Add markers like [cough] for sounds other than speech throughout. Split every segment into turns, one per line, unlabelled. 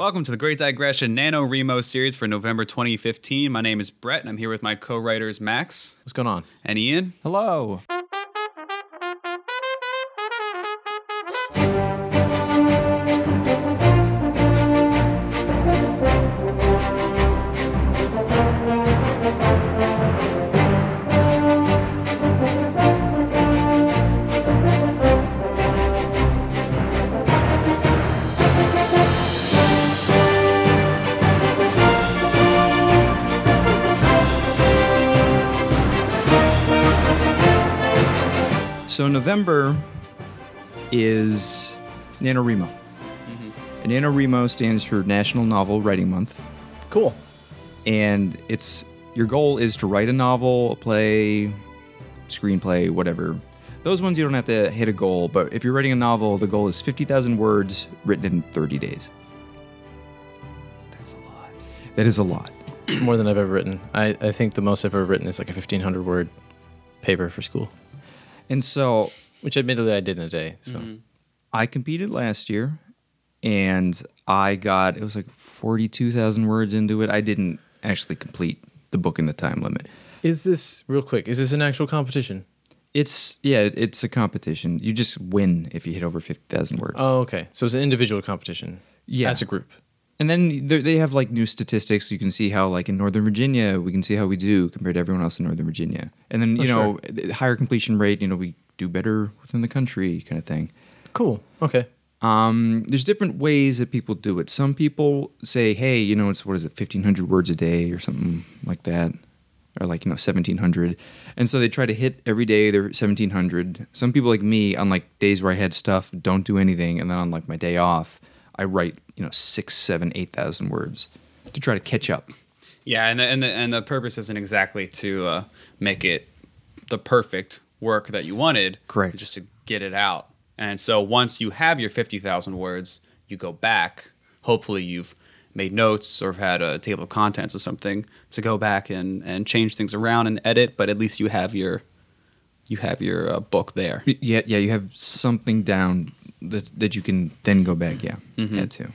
Welcome to the Great Digression NaNoWriMo series for November 2015. My name is Brett, and I'm here with my co-writers Max
What's going on?
and Ian.
Hello. Is NaNoWriMo. Mm-hmm. And NaNoWriMo stands for National Novel Writing Month.
Cool.
And it's your goal is to write a novel, a play, screenplay, whatever. Those ones you don't have to hit a goal, but if you're writing a novel, the goal is 50,000 words written in 30 days. That's a lot. That is a lot. [clears throat]
More than I've ever written. I, I think the most I've ever written is like a 1500 word paper for school,
And so
which admittedly I did in a day. So
Mm-hmm. I competed last year and I got it was like 42,000 words into it. I didn't actually complete the book in the time limit.
is this real quick? Is this an actual competition?
It's yeah, it's a competition. You just win if you hit over 50,000 words.
Oh, okay. So it's an individual competition.
Yeah.
As a group.
And then they they have like new statistics. You can see how like in Northern Virginia, we can see how we do compared to everyone else in Northern Virginia. And then,
Oh,
you know, the higher completion rate, you know, we do better within the country kind of thing.
Cool. Okay.
Um, there's different ways that people do it. Some people say, "Hey, you know, it's what is it, 1500 words a day or something like that, or like you know, 1700," and so they try to hit every day their 1700. Some people like me, on like days where I had stuff, don't do anything, and then on like my day off, I write you know six, seven, eight thousand words to try to catch up.
Yeah, and the, and the, and the purpose isn't exactly to uh, make it the perfect work that you wanted.
Correct.
Just to get it out. And so once you have your 50,000 words, you go back. Hopefully you've made notes or had a table of contents or something to go back and, and change things around and edit, but at least you have your you have your uh, book there.
Yeah, yeah, you have something down that that you can then go back, yeah, add to.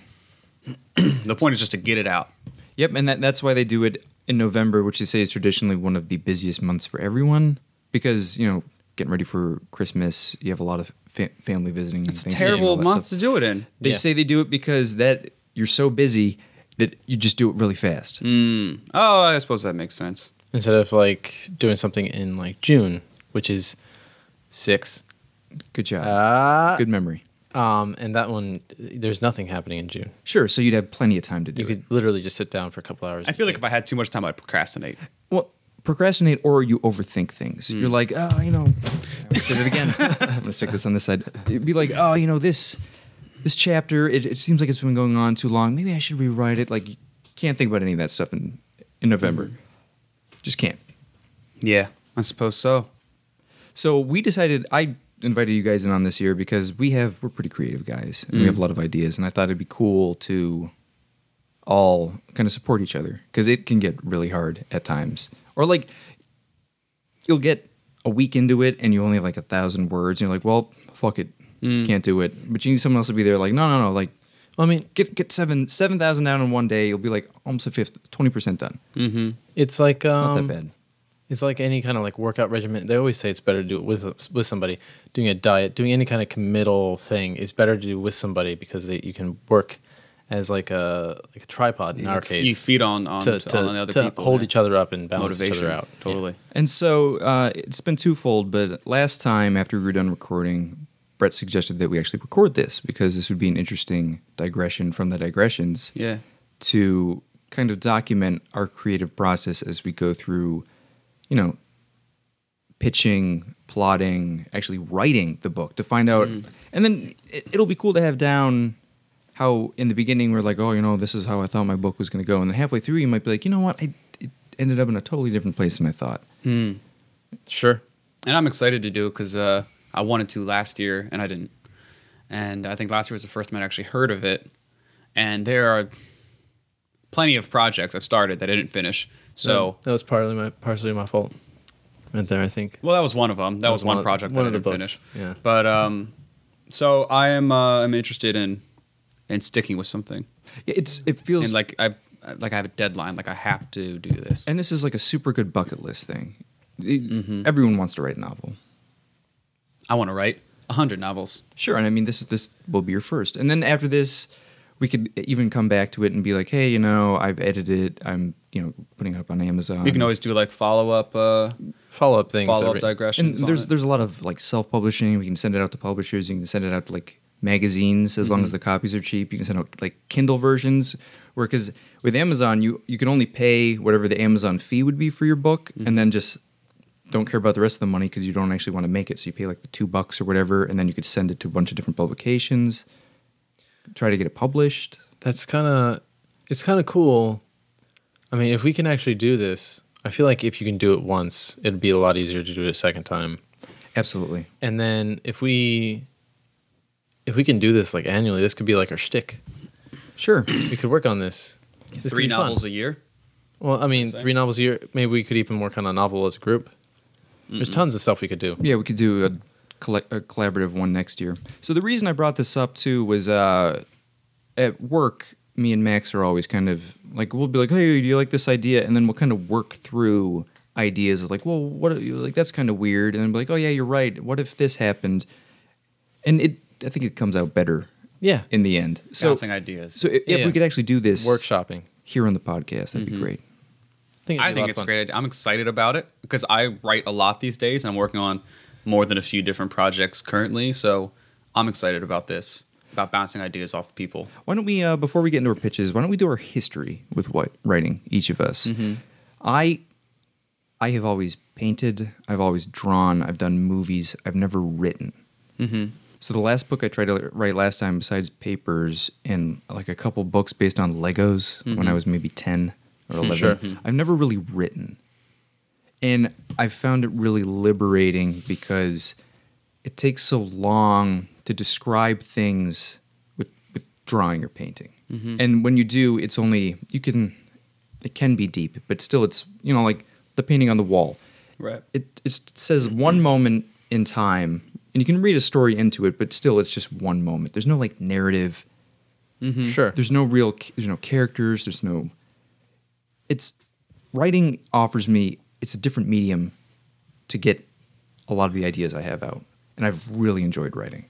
[clears throat]
The point is just to get it out.
Yep, and that, that's why they do it in November, which they say is traditionally one of the busiest months for everyone because you know getting ready for Christmas, you have a lot of fa- family visiting. and
It's a
Thanksgiving and all
terrible month
stuff.
to do it in.
They
Yeah.
say they do it because that you're so busy that you just do it really fast.
Mm. Oh, I suppose that makes sense.
Instead of like doing something in like June, which is six.
Good job.
Ah.
Good memory.
Um, and that one, there's nothing happening in June.
Sure, so you'd have plenty of time to do
You
it.
could literally just sit down for a couple hours.
I feel like if I had too much time, I'd procrastinate.
Procrastinate or you overthink things. You're hmm. like, oh, you know, [laughs] did it again. [laughs] I'm gonna stick this on this side. You'd be like, oh, you know, this this chapter, it, it seems like it's been going on too long. Maybe I should rewrite it. Like, can't think about any of that stuff in in November. Hmm. Just can't.
Yeah, I suppose so.
So we decided. I invited you guys in on this year because we have we're pretty creative guys and we have a hmm. lot of ideas, and I thought it'd be cool to all kind of support each other because it can get really hard at times. Or like you'll get a week into it and you only have like a thousand words, and you're like, well, fuck it, can't do it. But you need someone else to be there, like, no, no, no, like.
Well, I mean,
Get get seven seven thousand down in one day. You'll be like almost a fifth, twenty percent done.
Mm-hmm.
it's like um,
Not that bad.
It's like any kind of like workout regimen. They always say it's better to do it with with somebody. Doing a diet, doing any kind of committal thing is better to do with somebody because they, you can work as like a like a tripod in our case.
you feed on on,
to,
to,
to,
on the other
to
people.
hold
yeah.
each other up and balance
motivation
each other out.
Totally.
And so uh, it's been twofold, but last time after we were done recording, Brett suggested that we actually record this because this would be an interesting digression from the digressions
Yeah.
to kind of document our creative process as we go through, you know, pitching, plotting, actually writing the book to find out. And then it, it'll be cool to have down how in the beginning we're like, oh, you know, this is how I thought my book was going to go. And then halfway through, you might be like, you know what? I, it ended up in a totally different place than I thought.
Sure.
And I'm excited to do it because uh, I wanted to last year and I didn't. And I think last year was the first time I actually heard of it. And there are plenty of projects I've started that I didn't finish. So,
that was partly my partially my fault. Right there, I think.
well, that was one of them. That,
That
was,
was
one
one of-
project
one
that
of
I didn't
books,
finish.
yeah.
But um, so I am uh, I'm interested in and sticking with something.
It's it feels
And like I like I have a deadline. Like I have to do this.
and this is like a super good bucket list thing. It-
Mm-hmm.
Everyone wants to write a novel.
I want to write a hundred novels.
Sure, and I mean this is this will be your first, and then after this, we could even come back to it and be like, hey, you know, I've edited. I'm you know putting it up on Amazon.
You can always do like follow up. Uh,
Follow up things.
follow up
every-
and
digressions. on
there's
it.
there's a lot of like self publishing. We can send it out to publishers. You can send it out to like magazines as long
Mm-hmm.
as the copies are cheap. You can send out like Kindle versions. Where because with Amazon, you you can only pay whatever the Amazon fee would be for your book,
Mm-hmm.
and then just don't care about the rest of the money because you don't actually want to make it. So you pay like the two bucks or whatever, and then you could send it to a bunch of different publications. Try to get it published.
That's kind of it's kind of cool. I mean, if we can actually do this, I feel like if you can do it once, it'd be a lot easier to do it a second time.
Absolutely.
And then if we if we can do this like annually, this could be like our shtick.
Sure.
We could work on this. This could
three
be fun.
novels a year.
Well, I mean,
Say?
three novels a year. Maybe we could even work on a novel as a group. There's tons of stuff we could do.
Yeah, we could do a, colle- a collaborative one next year. So the reason I brought this up too was uh, at work, me and Max are always kind of like we'll be like, "Hey, do you like this idea?" And then we'll kind of work through ideas of like, "Well, what are you like that's kind of weird," and then be like, "Oh yeah, you're right. What if this happened?" And it, I think it comes out better
Yeah.
in the end. So,
Bouncing ideas.
so if,
Yeah,
if
yeah.
we could actually do this
Workshopping.
here on the podcast, that'd be great.
I think,
I think it's a
fun.
great. idea. I'm excited about it because I write a lot these days. and I'm working on more than a few different projects currently. So I'm excited about this, about bouncing ideas off people.
Why don't we, uh, before we get into our pitches, why don't we do our history with what writing each of us? I, I have always painted. I've always drawn. I've done movies. I've never written.
Mm-hmm.
So the last book I tried to write last time, besides papers and like a couple books based on Legos when I mm-hmm. was maybe ten or hmm, eleven,
Sure. Hmm.
I've never really written, and I found it really liberating because it takes so long to describe things with with drawing or painting, mm-hmm. and when you do, it's only you can it can be deep, but still it's you know like the painting on the wall.
Right.
it, it says one moment in time and you can read a story into it but still it's just one moment. There's no like narrative. Mm-hmm.
Sure.
there's no real there's no characters. There's no it's writing offers me it's a different medium to get a lot of the ideas i have out. And i've really enjoyed writing.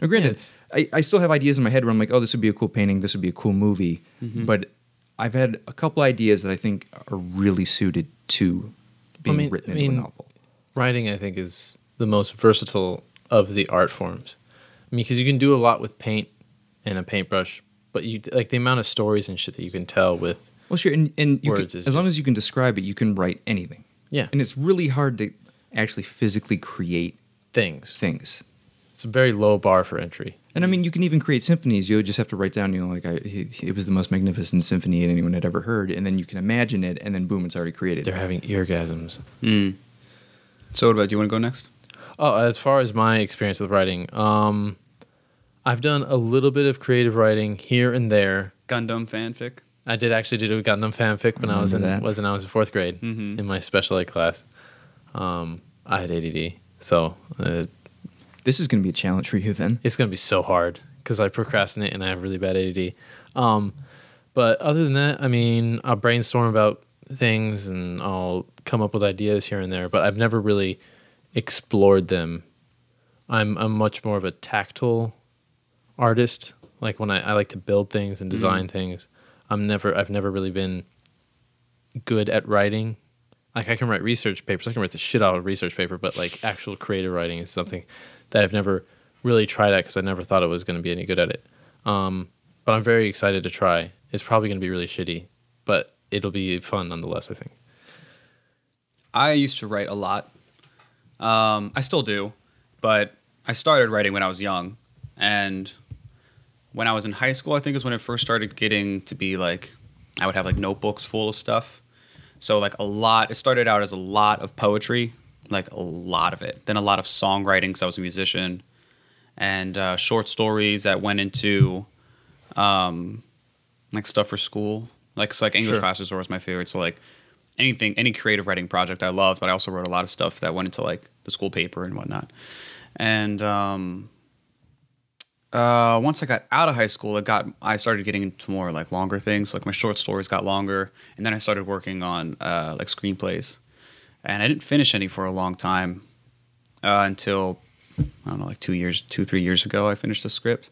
Now granted
it's-
I, I still have ideas in my head where i'm like oh this would be a cool painting. This would be a cool movie. Mm-hmm. But i've had a couple ideas that i think are really suited to being
mean-
written
I
into
mean-
a novel.
writing i think is the most versatile of the art forms i mean because you can do a lot with paint and a paintbrush but you like the amount of stories and shit that you can tell with
Well, sure, and, and you
Words
can,
is
as long as you can describe it, you can write anything.
Yeah.
and it's really hard to actually physically create
things
things.
it's a very low bar for entry
And I mean, you can even create symphonies. You just have to write down, you know, like I, it it was the most magnificent symphony anyone had ever heard, and then you can imagine it, and then boom, it's already created.
they're having eargasms
Mm. So what about? Do you want to go next?
Oh, as far as my experience with writing, um, I've done a little bit of creative writing here and there.
Gundam fanfic.
I did actually do a Gundam fanfic when I was in
that.
was when I was in fourth grade
Mhm.
in my special ed class. Um, I had ADD, so uh,
This is going to be a challenge for you then.
it's gonna be so hard because I procrastinate and I have really bad ADD. Um, but other than that, I mean, I'll brainstorm about things and I'll come up with ideas here and there, but I've never really explored them. I'm I'm much more of a tactile artist. Like when I, I like to build things and design things. I'm never I've never really been good at writing. Like I can write research papers. I can write the shit out of a research paper, but like actual creative writing is something that I've never really tried at because I never thought I was going to be any good at it. Um, but I'm very excited to try. It's probably going to be really shitty, but it'll be fun nonetheless. I think.
I used to write a lot. Um, I still do, but I started writing when I was young, and when I was in high school, I think is when it first started getting to be like I would have like notebooks full of stuff. So like a lot. It started out as a lot of poetry, like a lot of it. Then a lot of songwriting because I was a musician, and uh, short stories that went into um, like stuff for school. Like it's like English
Sure.
classes were always my favorite. So like anything, any creative writing project I loved, but I also wrote a lot of stuff that went into like the school paper and whatnot. And um, uh, once I got out of high school, it got I started getting into more like longer things. Like my short stories got longer, and then I started working on uh, like screenplays, and I didn't finish any for a long time uh, until I don't know, like two years, two three years ago. I finished the script,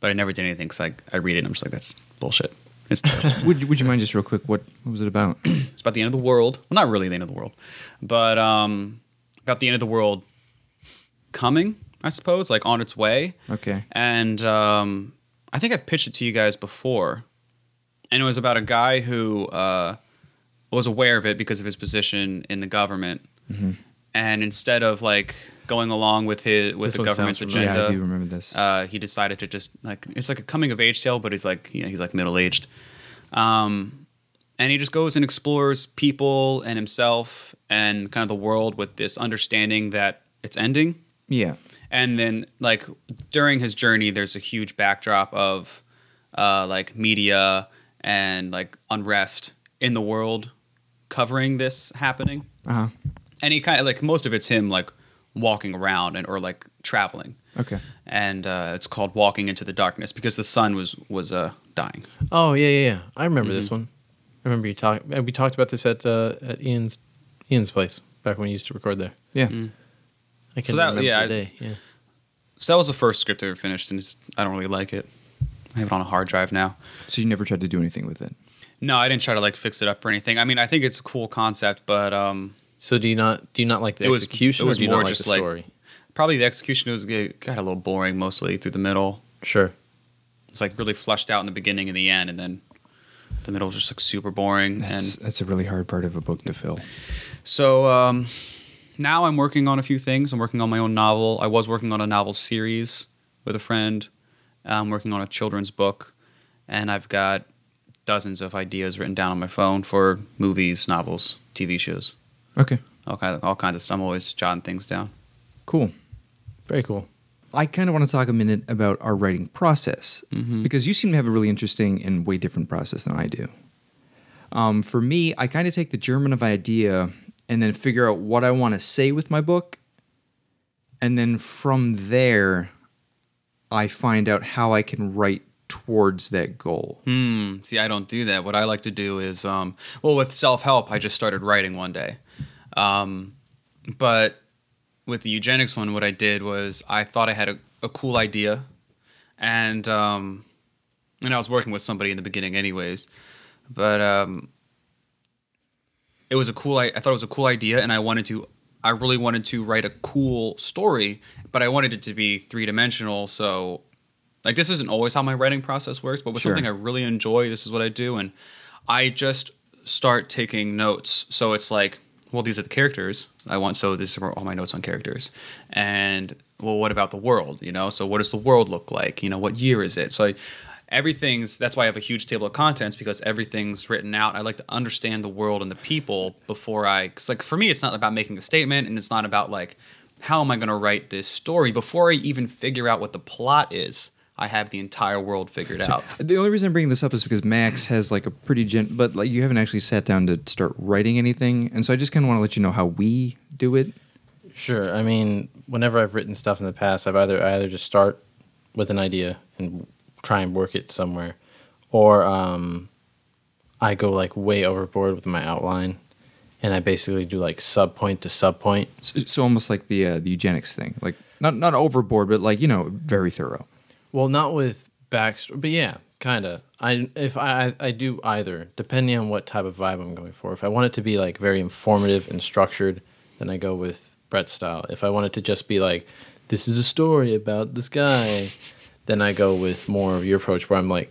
but I never did anything because I I read it and I'm just like that's bullshit. It's terrible.
Would, would you mind just real quick? What, what was it about? [clears throat]
it's about the end of the world. Well, not really the end of the world, but um, about the end of the world coming. I suppose like on its way.
Okay.
and um, I think I've pitched it to you guys before, and it was about a guy who uh, was aware of it because of his position in the government, and instead of like going along with his with
This
the government's agenda,
Yeah, I do remember this.
uh, he decided to just like it's like a coming of age tale, but he's like you know, he's like middle aged, um, and he just goes and explores people and himself and kind of the world with this understanding that it's ending
yeah.
and then like during his journey there's a huge backdrop of uh, like media and like unrest in the world covering this happening
Uh huh.
And he kind of like most of it's him like walking around and or like traveling
Okay.
and uh, it's called walking into the darkness because the sun was was uh, dying
Oh yeah, yeah, yeah. I remember this
Mm-hmm.
one. I remember you talk. We talked about this at uh, at Ian's Ian's place back when we used to record there.
Yeah.
I can
So that-
remember
yeah,
the day. Yeah.
so that was the first script I ever finished and it's, I don't really like it I have it on a hard drive now
So you never tried to do anything with it?
no I didn't try to like fix it up or anything I mean I think it's a cool concept but um
So do you not do you not like the
It was-
execution
it was
or do you
more
not like
just
the
like-
story?
probably the execution was it got a little boring mostly through the middle.
Sure.
It's like really flushed out in the beginning and the end, and then the middle was just like super boring.
That's
and
that's a really hard part of a book to fill.
so um, now I'm working on a few things. I'm working on my own novel. I was working on a novel series with a friend. I'm working on a children's book, and I've got dozens of ideas written down on my phone for movies, novels, TV shows,
Okay.
all kind of all kinds of stuff. I'm always jotting things down.
Cool.
Very cool.
I kind of want to talk a minute about our writing process because you seem to have a really interesting and way different process than I do. Um, for me, I kind of take the germ of idea and then figure out what I want to say with my book, and then from there, I find out how I can write towards that goal.
Hmm. See, I don't do that. What I like to do is, um, well, with self help, I just started writing one day. Um, but with the eugenics one, what I did was I thought I had a, a cool idea, and um, and I was working with somebody in the beginning, anyways. But um, it was a cool. I, I thought it was a cool idea, and I wanted to. I really wanted to write a cool story, but I wanted it to be three dimensional. So like this isn't always how my writing process works, but with
Sure.
something I really enjoy, this is what I do, and I just start taking notes. So it's like, well, these are the characters I want. So this is all my notes on characters, and well, what about the world? You know, so what does the world look like? You know, what year is it? So I, everything's. That's why I have a huge table of contents because everything's written out. I like to understand the world and the people before I. Cause like for me, it's not about making a statement, and it's not about like how am I going to write this story before I even figure out what the plot is. I have the entire world figured out.
The only reason I'm bringing this up is because Max has like a pretty gen, but like you haven't actually sat down to start writing anything, and so I just kind of want to let you know how we do it.
Sure. I mean, whenever I've written stuff in the past, I've either I either just start with an idea and try and work it somewhere, or um, I go like way overboard with my outline, and I basically do like sub point to sub point.
So, so almost like the uh, the eugenics thing, like not not overboard, but like you know very thorough.
Well, not with backstory, but yeah, kind of. I if I I- do either depending on what type of vibe I'm going for. If I want it to be like very informative and structured, then I go with Brett's style. If I want it to just be like this is a story about this guy, then I go with more of your approach where I'm like,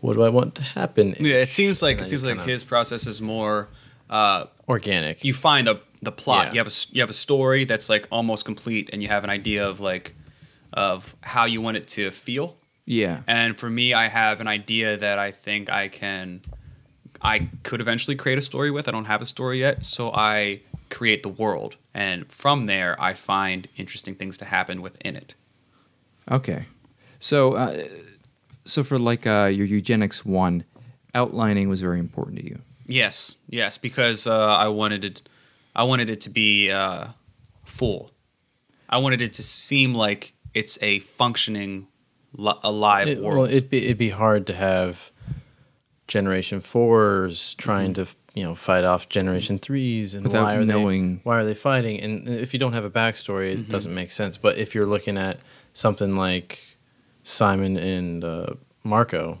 what do I want to happen?
Yeah, it seems like it seems like his process is more. Uh,
organic.
you find the the plot.
Yeah.
You have a you have a story that's like almost complete, and you have an idea of like of how you want it to feel.
Yeah,
And for me, I have an idea that I think I can, I could eventually create a story with. I don't have a story yet, so I create the world, and from there, I find interesting things to happen within it.
Okay. So, uh, so for like uh, your eugenics one, outlining was very important to you.
Yes, yes, because uh, I wanted it, I wanted it to be uh, full. I wanted it to seem like it's a functioning li- a live
It,
world.
well, it'd be it'd be hard to have Generation Fours trying to you know fight off Generation Threes, and
Without
why are
knowing-
they why are they fighting? And if you don't have a backstory, it doesn't make sense. But if you're looking at something like Simon and uh, Marco,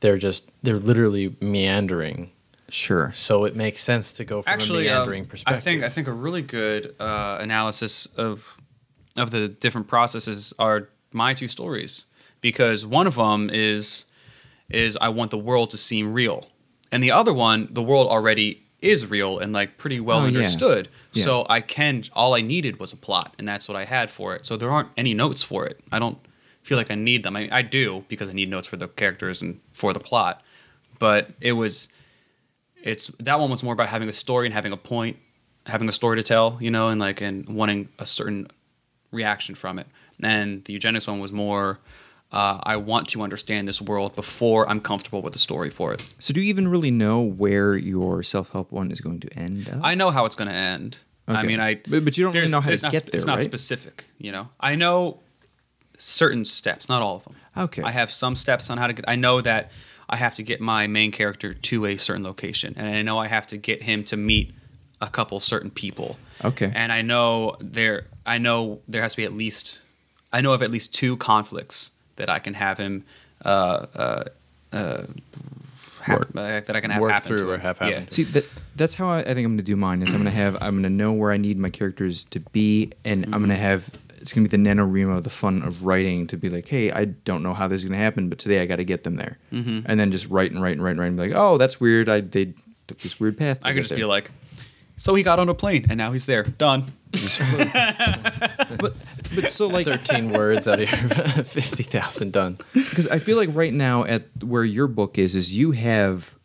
they're just they're literally meandering.
Sure.
So it makes sense to go from
Actually,
a
um,
meandering perspective.
I think I think a really good uh, analysis of of the different processes are my two stories because one of them is is I want the world to seem real, and the other one, the world already is real and like pretty well
Oh, yeah.
understood.
Yeah.
So I can all I needed was a plot, and that's what I had for it. So there aren't any notes for it. I don't feel like I need them. I, I do because I need notes for the characters and for the plot, but it was it's that one was more about having a story and having a point, having a story to tell, you know, and like and wanting a certain reaction from it. And the eugenics one was more, uh, I want to understand this world before I'm comfortable with the story for it.
So do you even really know where your self-help one is going to end up?
I know how it's going to end. I mean, I
But- but you don't really know how to
not,
get
It's not
right?
specific, you know. I know certain steps, not all of them.
Okay.
I have some steps on how to get. I know that I have to get my main character to a certain location, and I know I have to get him to meet a couple certain people.
Okay.
And I know there. I know there has to be at least. I know of at least two conflicts that I can have him. Uh, uh, uh, hap- uh, that I can have
Work
happen
through
to
or
him.
have
Yeah.
happen to
See that that's how I, I think I'm going to do mine. Is I'm going to have I'm going to know where I need my characters to be, and I'm going to have it's going to be the NaNoWriMo, the fun of writing to be like, hey, I don't know how this is going to happen, but today I got to get them there, mm-hmm. and then just write and write and write and write and be like, oh, that's weird. I they took this weird path.
I
get
could just be like, so he got on a plane and now he's there. Done. [laughs]
but but so like
thirteen words out of your [laughs] fifty thousand done.
because I feel like right now at where your book is is you have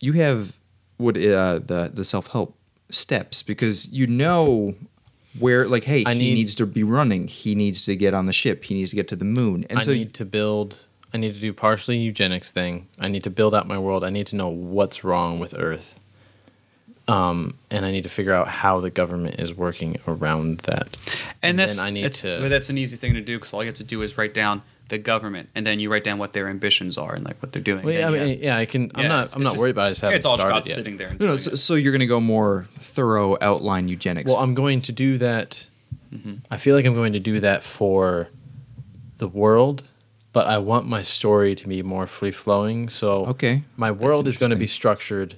you have what uh, the the self help steps because you know where like hey
I
he
need-
needs to be running he needs to get on the ship he needs to get to the moon and
I
so
need to build. I need to do partially eugenics thing. I need to build out my world. I need to know what's wrong with Earth. Um, and I need to figure out how the government is working around that.
And
then
that's
I need
it's-
to-
but that's an easy thing to do because all you have to do is write down the government, and then you write down what their ambitions are and like what they're doing.
Well, yeah, I mean,
have-
yeah, I can. I'm
Yeah,
not. I'm not
just-
worried about. it. I just haven't
it's all
started
about
yet.
sitting there. And
no, no so, so you're gonna go more thorough outline eugenics
Well, I'm going to do that.
Mm-hmm.
I feel like I'm going to do that for the world, but I want my story to be more free flowing. So
Okay.
my world is going to be structured,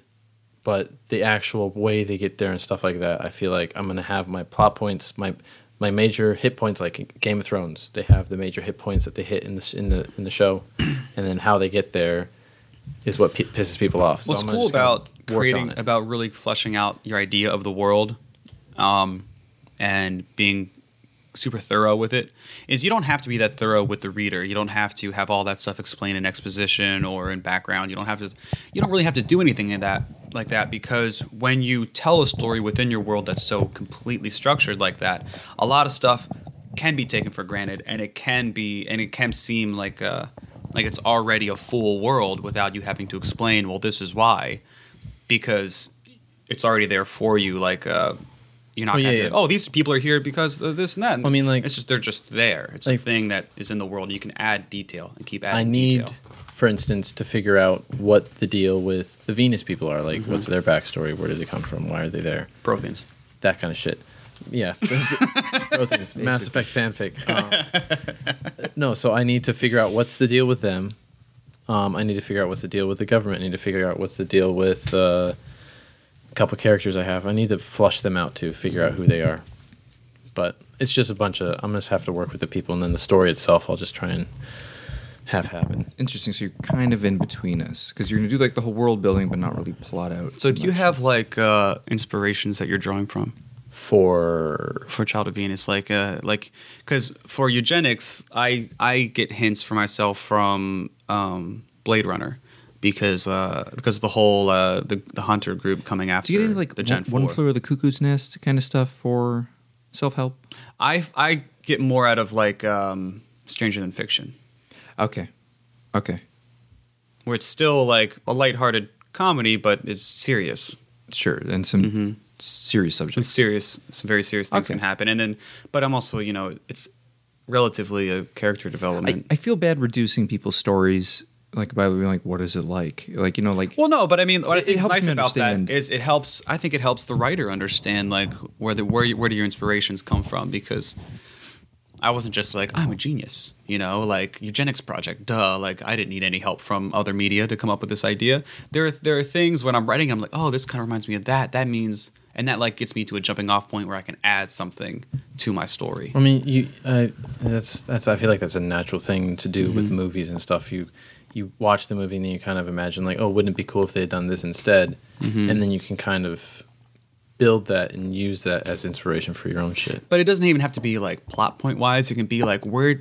but the actual way they get there and stuff like that, I feel like I'm going to have my plot points, my my major hit points, like Game of Thrones. They have the major hit points that they hit in the in the in the show, [clears throat] and then how they get there is what p- pisses people off. So
What's
I'm
cool about creating about really fleshing out your idea of the world, um, and being super thorough with it is you don't have to be that thorough with the reader. You don't have to have all that stuff explained in exposition or in background. You don't have to. You don't really have to do anything in that like that because when you tell a story within your world that's so completely structured like that, a lot of stuff can be taken for granted, and it can be and it can seem like uh like it's already a full world without you having to explain. Well, this is why, because it's already there for you. Like uh, you're not
Oh, yeah, yeah.
oh these people are here because of this and that.
I mean, like-
it's just they're just there. It's
Like-
a thing that is in the world. You can add detail and keep adding
I need,
detail.
For instance, to figure out what the deal with the Venus people are. Like, what's
Mm-hmm.
their backstory? Where did they come from? Why are they there?
Protheans.
That kind of shit. Yeah, [laughs] both. Mass Effect fanfic. Um, no, so I need to figure out what's the deal with them. Um, I need to figure out what's the deal with the government. I need to figure out what's the deal with uh, a couple characters I have. I need to flush them out to figure out who they are. But it's just a bunch of. I'm going to have to work with the people, and then the story itself, I'll just try and have happen.
interesting so you're kind of in between us because you're gonna do like the whole world building but not really plot out
So do you have like uh, inspirations that you're drawing from?
For
for Child of Venus, like uh, like because for eugenics, I I get hints for myself from um, Blade Runner because uh, because of the whole uh, the the hunter group coming after
do you get into like
the
one,
Gen
one
4.
flew of the cuckoo's nest kind of stuff for self-help
I I get more out of like um, Stranger Than Fiction,
okay okay
where it's still like a lighthearted comedy, but it's serious.
sure and some mm-hmm. serious
Some
subjects
serious, some very serious things
Okay.
can happen, and then but I'm also you know it's relatively a character development.
I feel bad reducing people's stories like by being like, what is it like? Like you know, like
well, no, but I mean, what I
It-
is
helps
nice about that is it helps. I think it helps the writer understand like where the where where do your inspirations come from because I wasn't just like I'm a genius, you know, like eugenics project, duh. Like I didn't need any help from other media to come up with this idea. There are there are things when I'm writing, I'm like, oh, this kind of reminds me of that. That means, and that like gets me to a jumping off point where I can add something to my story.
I mean, you. I that's that's. I feel like that's a natural thing to do
Mm-hmm.
with movies and stuff. You you watch the movie and then you kind of imagine like, oh, wouldn't it be cool if they had done this instead?
Mm-hmm.
And then you can kind of build that and use that as inspiration for your own shit.
But it doesn't even have to be like plot point wise. It can be like where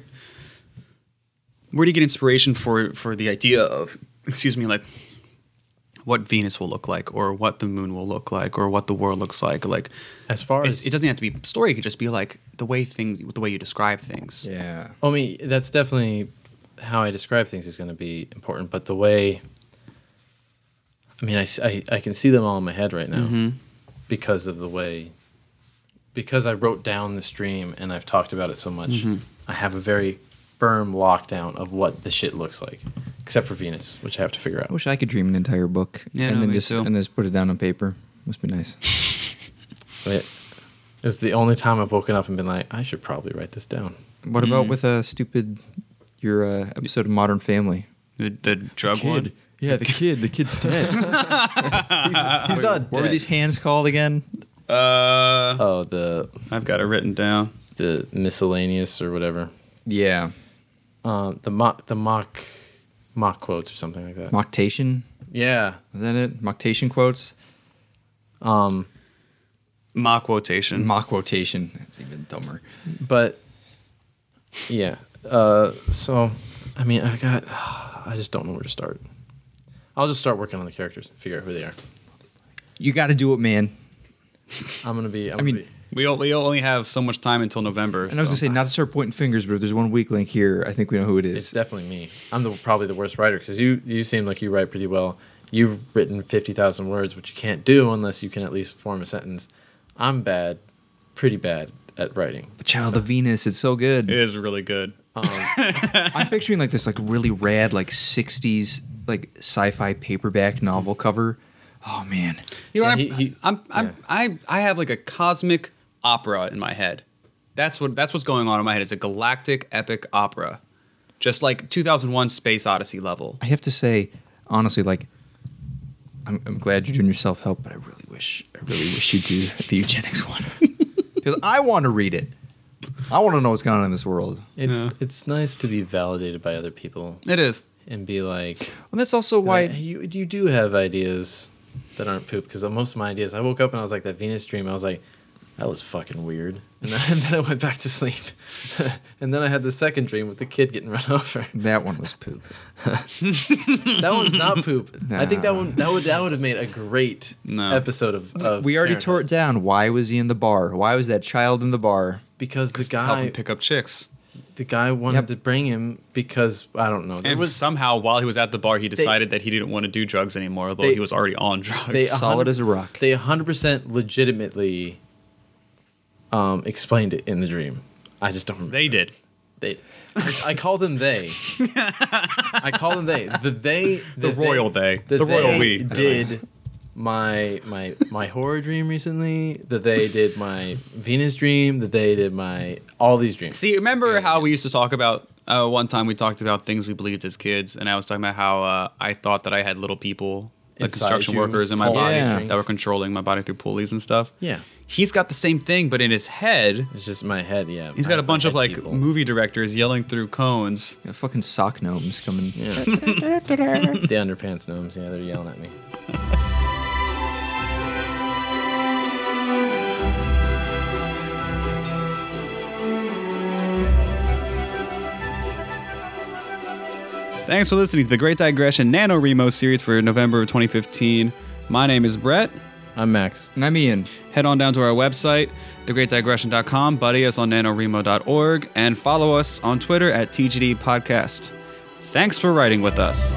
where do you get inspiration for for the idea of excuse me like what Venus will look like or what the moon will look like or what the world looks like like
As far as
it doesn't have to be story it could just be like the way things the way you describe things
yeah,
I mean, that's definitely how I describe things is going to be important. But the way, I mean, I I can see them all in my head right now
Mm-hmm.
Because of the way, because I wrote down the stream and I've talked about it so much.
Mm-hmm.
I have a very firm lockdown of what the shit looks like, except for Venus, which I have to figure out.
I
out.
wish I could dream an entire book
Yeah,
and
no,
then just
too.
and just put it down on paper. Must be nice. [laughs]
But it's the only time I've woken up and been like, I should probably write this down.
What about with a stupid your uh, episode of Modern Family?
the, the drug one
Yeah, the kid. The kid's [laughs] dead.
He's, he's not
what were
dead.
these hands called again?
uh
Oh, the
I've got it written down
the miscellaneous or whatever.
Yeah,
Um, the mock the mock mock quotes or something like that.
Moctation.
yeah.
Is that it? Moctation quotes.
Um,
mock quotation
Mock quotation. That's even dumber.
but yeah. Uh, so I mean, I got. [sighs] I just don't know where to start. I'll just start working on the characters, and figure out who they are.
You got to do it, man.
I'm gonna be. I'm
I mean,
gonna be,
we, o- we only have so much time until November
And I was gonna say not to start pointing fingers, but if there's one weak link here, I think we know who it
it's definitely me. I'm the probably the worst writer because you you seem like you write pretty well. You've written fifty thousand words, which you can't do unless you can at least form a sentence. I'm bad, pretty bad at writing.
But Child of Venus. It's so good.
it is really good
Um, [laughs]
I'm picturing like this like really rad like 60s like sci-fi paperback novel cover. Oh man.
You know,
Yeah,
I'm,
he- he-
I'm, I'm,
yeah.
I, I have like a cosmic opera in my head. That's what that's what's going on in my head. It's a galactic epic opera, just like 2001: Space Odyssey level.
I have to say honestly like I'm, I'm glad you're doing yourself help, but I really wish I really wish you do the eugenics one [laughs] because I want to read it. I want to know what's going on in this world.
it's
Yeah.
it's nice to be validated by other people
It is.
And be like,
And that's also why
you you do have ideas that aren't poop because most of my ideas I woke up and I was like that Venus dream I was like that was fucking weird and then, [laughs] and then I went back to sleep [laughs] and then I had the second dream with the kid getting run [laughs] over
that one was poop.
that one's not poop I think that one that would that would have made a great
No.
episode of, of
we already
Parenthood.
tore it down. Why was he in the bar? Why was that child in the bar?
because the
To help him
guy
pick up chicks.
The guy wanted
Yep.
to bring him because I don't know there
And
was
somehow, while he was at the bar, he decided that he didn't want to do drugs anymore, although
They-
he was already on [laughs] drugs.
they-
Solid as a rock.
they 100% legitimately um, explained it in the dream I just don't remember
They did.
They, I call them they. [laughs] I call them they. The they.
The royal they.
The,
The royal
they
we.
did my my my horror dream recently. That they did my Venus dream. That they did my all these dreams.
See, remember how we used to talk about uh, one time we talked about things we believed as kids, and I was talking about how uh, I thought that I had little people, like
Inside
construction
you,
workers in my body
strings.
that were controlling my body through pulleys and stuff.
Yeah,
He's got the same thing, but in his head,
it's just my head. Yeah,
he's
my-
got a bunch of like
people.
movie directors yelling through cones.
Yeah, fucking sock gnomes coming.
Yeah, [laughs] the underpants gnomes. Yeah, they're yelling at me. [laughs]
Thanks for listening to the Great Digression NaNoWriMo series for November of 2015. My name is Brett.
I'm Max.
And I'm Ian.
Head on down to our website, thegreatdigression.com, buddy us on nanowrimo.org, and follow us on Twitter at TGD Podcast. Thanks for writing with us.